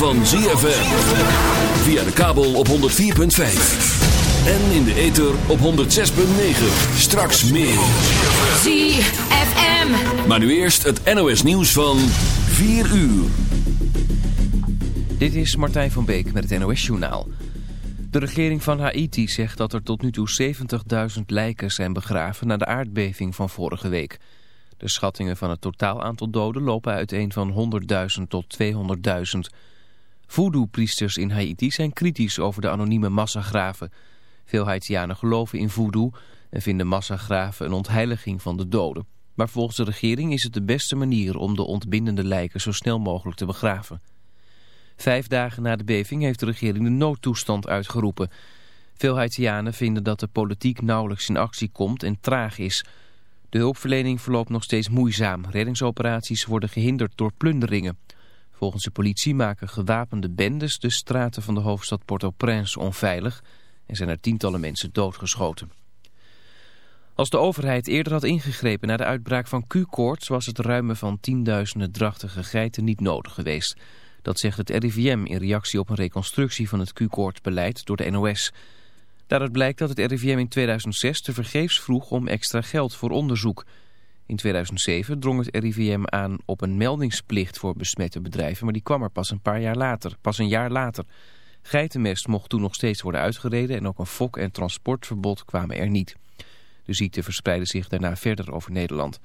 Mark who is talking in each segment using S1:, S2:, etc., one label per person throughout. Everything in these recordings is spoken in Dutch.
S1: Van ZFM. Via de kabel op 104.5. En in de ether op 106.9. Straks meer.
S2: ZFM.
S1: Maar nu eerst het NOS nieuws van 4 uur.
S3: Dit is Martijn van Beek met het NOS Journaal. De regering van Haiti zegt dat er tot nu toe 70.000 lijken zijn begraven na de aardbeving van vorige week. De schattingen van het totaal aantal doden lopen uiteen van 100.000 tot 200.000. Voodoo-priesters in Haiti zijn kritisch over de anonieme massagraven. Veel Haitianen geloven in voodoo en vinden massagraven een ontheiliging van de doden. Maar volgens de regering is het de beste manier om de ontbindende lijken zo snel mogelijk te begraven. Vijf dagen na de beving heeft de regering de noodtoestand uitgeroepen. Veel Haitianen vinden dat de politiek nauwelijks in actie komt en traag is. De hulpverlening verloopt nog steeds moeizaam. Reddingsoperaties worden gehinderd door plunderingen. Volgens de politie maken gewapende bendes de straten van de hoofdstad Port-au-Prince onveilig... en zijn er tientallen mensen doodgeschoten. Als de overheid eerder had ingegrepen na de uitbraak van Q-koorts... was het ruimen van tienduizenden drachtige geiten niet nodig geweest... Dat zegt het RIVM in reactie op een reconstructie van het Q-koortbeleid door de NOS. Daaruit blijkt dat het RIVM in 2006 te vergeefs vroeg om extra geld voor onderzoek. In 2007 drong het RIVM aan op een meldingsplicht voor besmette bedrijven, maar die kwam er pas een paar jaar later, pas een jaar later. Geitenmest mocht toen nog steeds worden uitgereden en ook een fok- en transportverbod kwamen er niet. De ziekte verspreidde zich daarna verder over Nederland.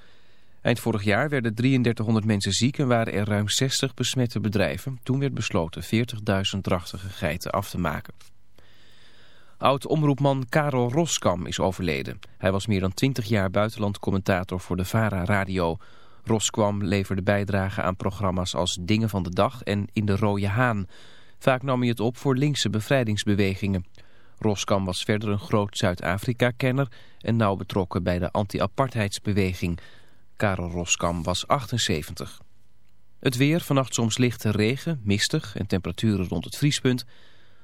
S3: Eind vorig jaar werden 3300 mensen ziek en waren er ruim 60 besmette bedrijven. Toen werd besloten 40.000 drachtige geiten af te maken. Oud-omroepman Karel Roskam is overleden. Hij was meer dan 20 jaar buitenlandcommentator voor de VARA Radio. Roskam leverde bijdrage aan programma's als Dingen van de Dag en In de Rode Haan. Vaak nam hij het op voor linkse bevrijdingsbewegingen. Roskam was verder een groot Zuid-Afrika-kenner en nauw betrokken bij de anti-apartheidsbeweging... Karel Roskam was 78. Het weer, vannacht soms lichte regen, mistig en temperaturen rond het vriespunt.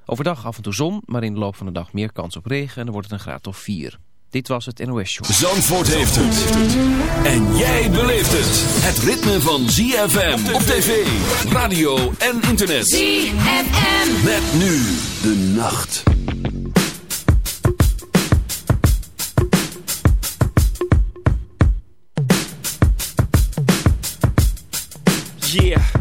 S3: Overdag af en toe zon, maar in de loop van de dag meer kans op regen en dan wordt het een graad of 4. Dit was het NOS Show.
S1: Zandvoort heeft het. En jij beleeft het. Het ritme van ZFM op tv, radio en internet.
S2: ZFM.
S1: Met nu de nacht.
S4: Yeah.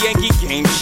S4: Yankee game.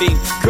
S5: see.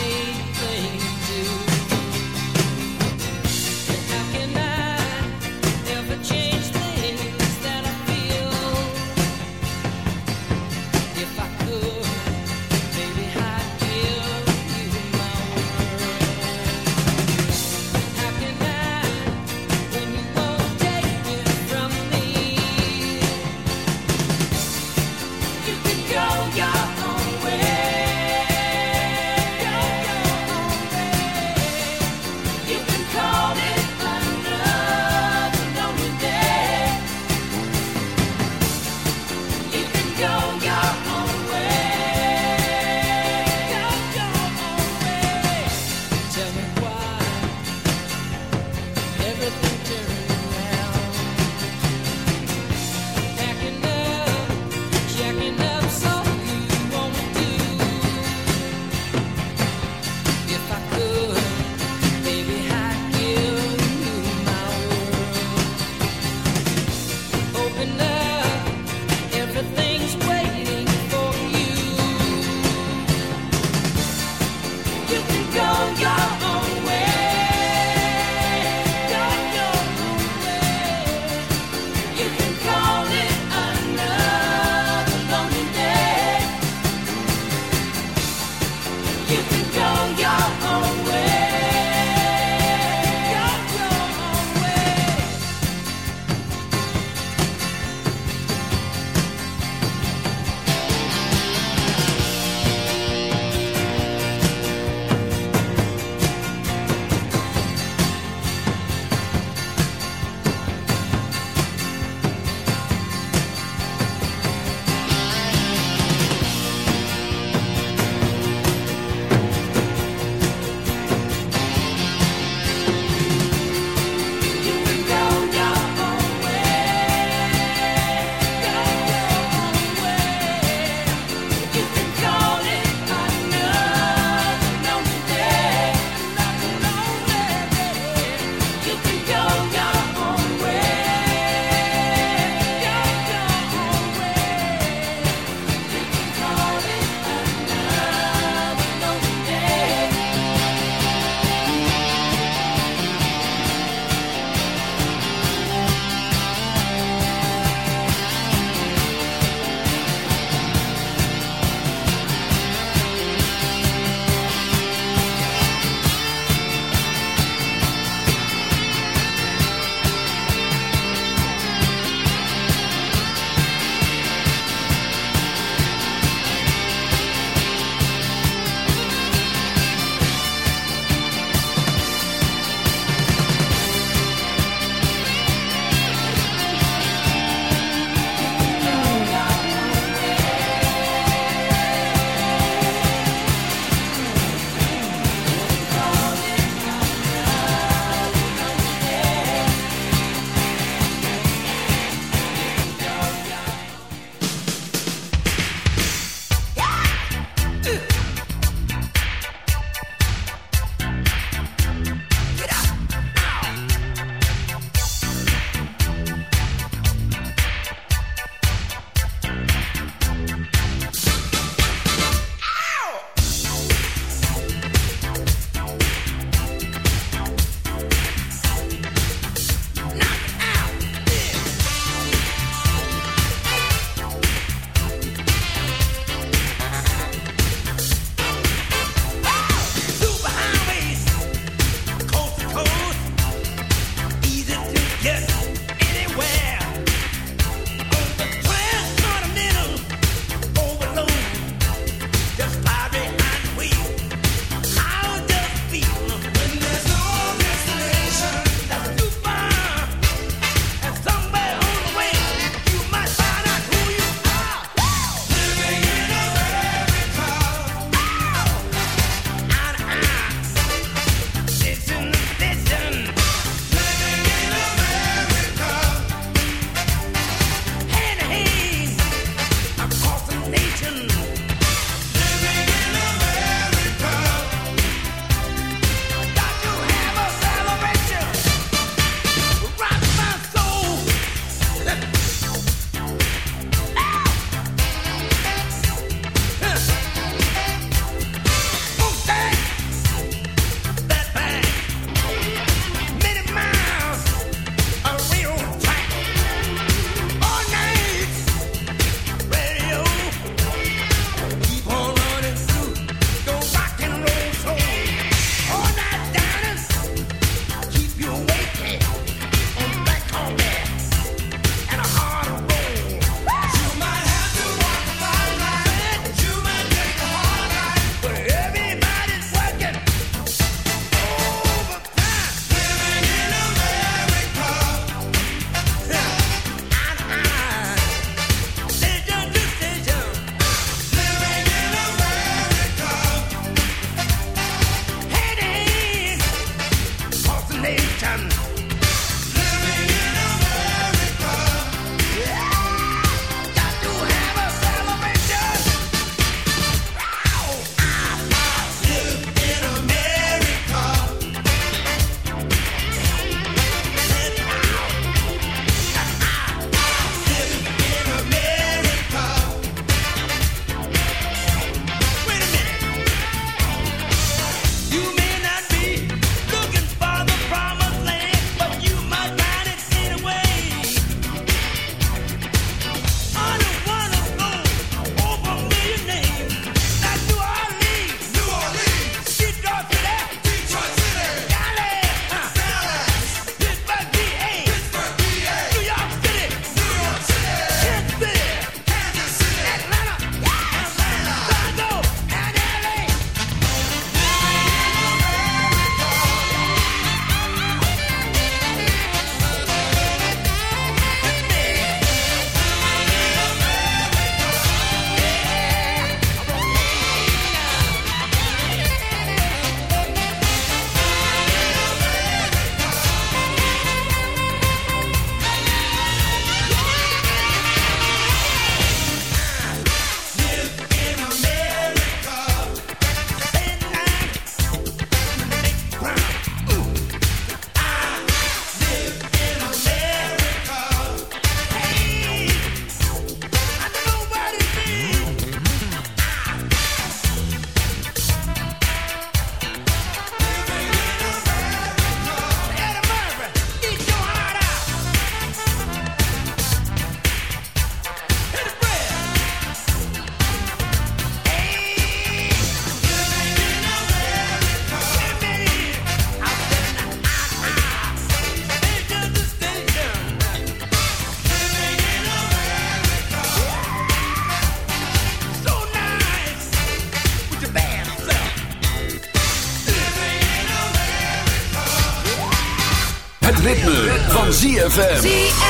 S1: ZFM.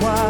S6: moi.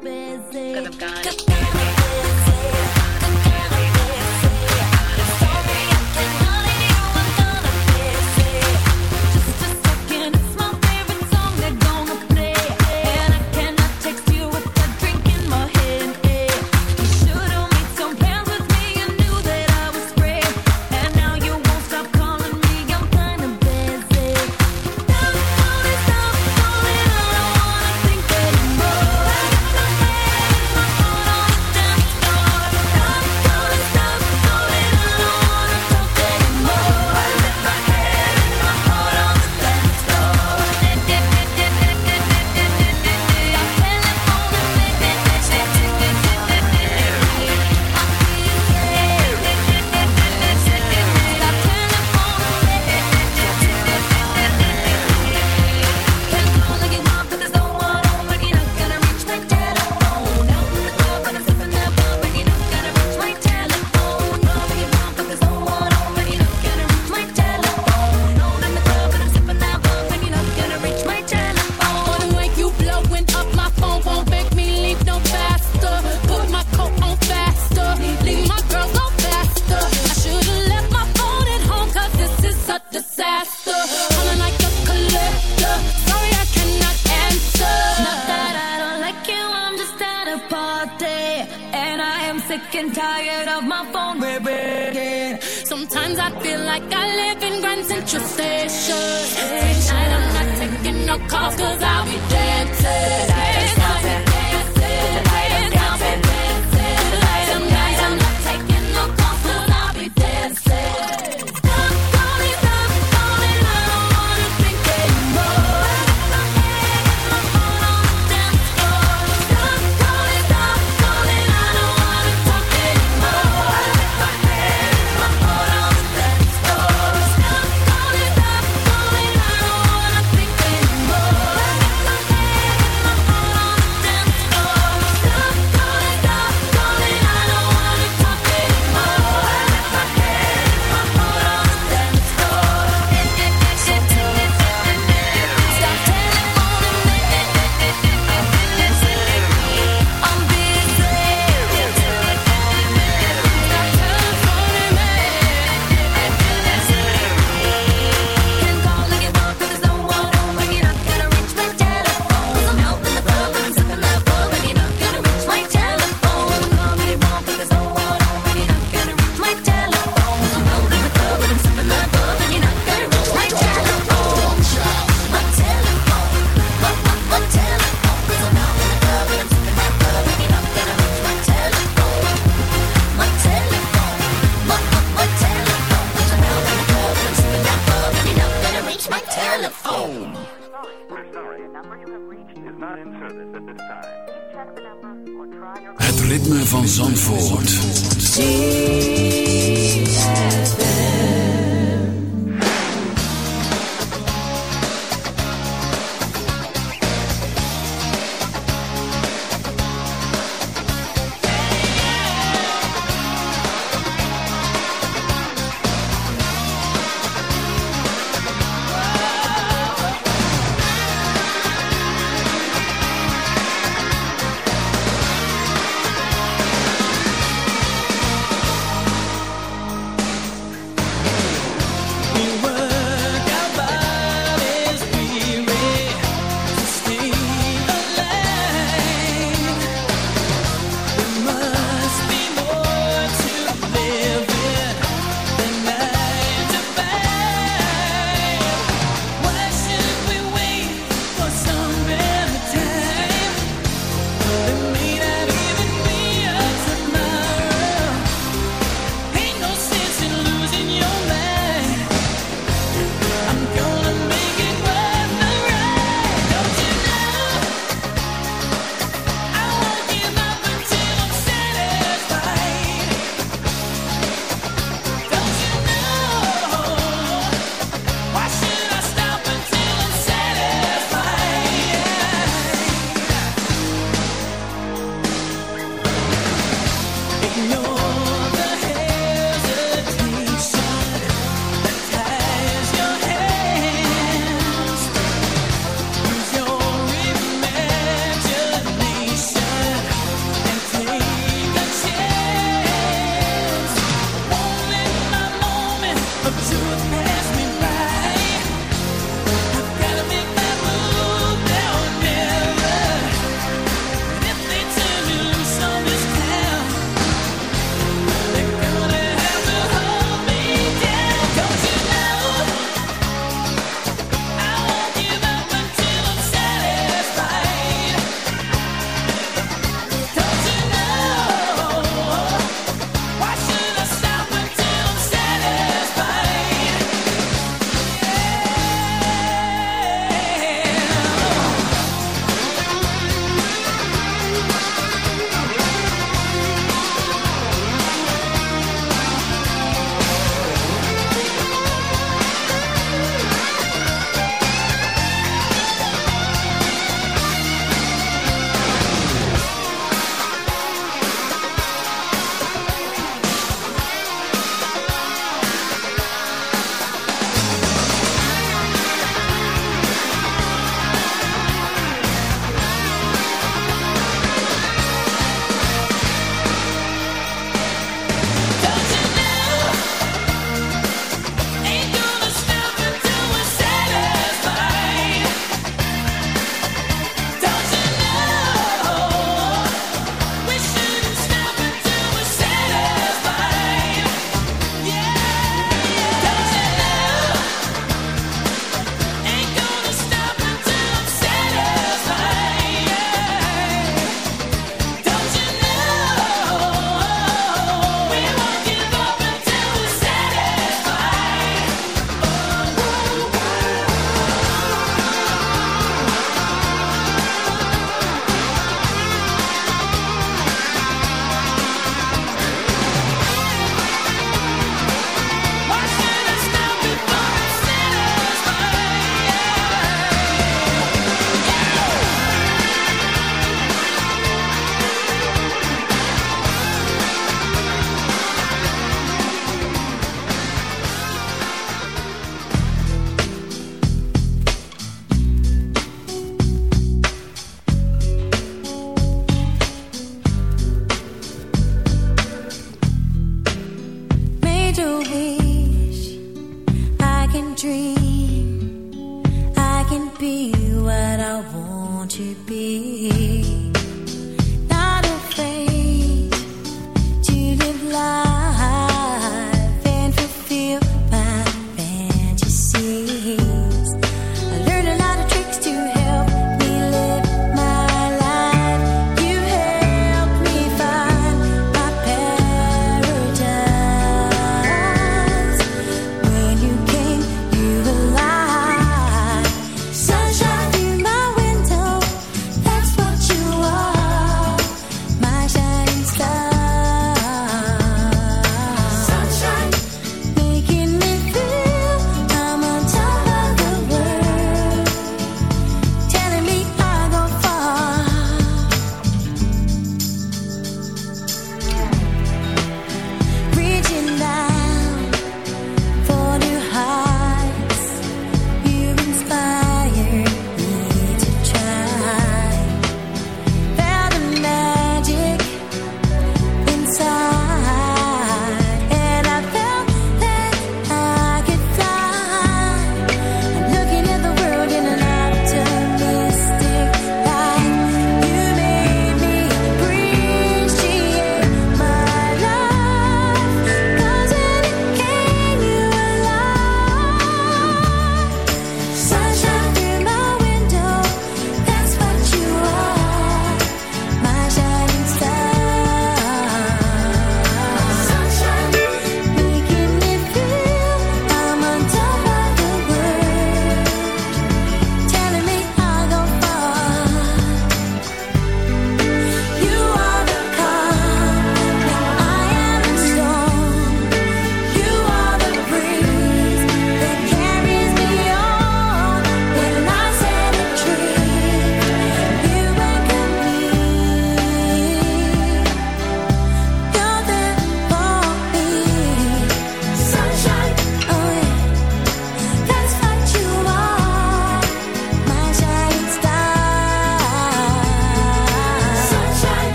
S5: Busy. Cause I'm kinda